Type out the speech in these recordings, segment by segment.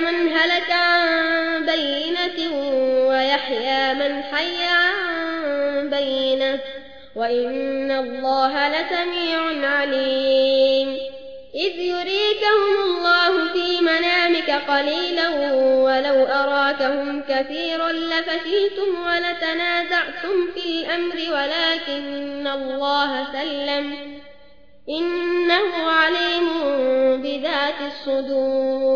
من هلك عن بينة ويحيى من حي عن بينة وإن الله لسميع عليم. إذ يريكهم الله في منامك قليلا ولو أراكهم كثيرا لفشلتم ولتنازعتم في الأمر ولكن الله سلم. إنه عليم بذات الصدور.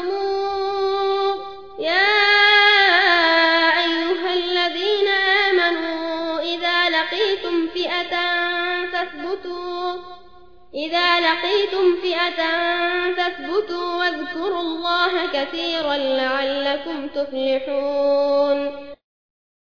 لقيتم فئة فاثبتوا. إذا لقيتم فئة فاثبتوا واذكروا الله كثيرا لعلكم تفلحون.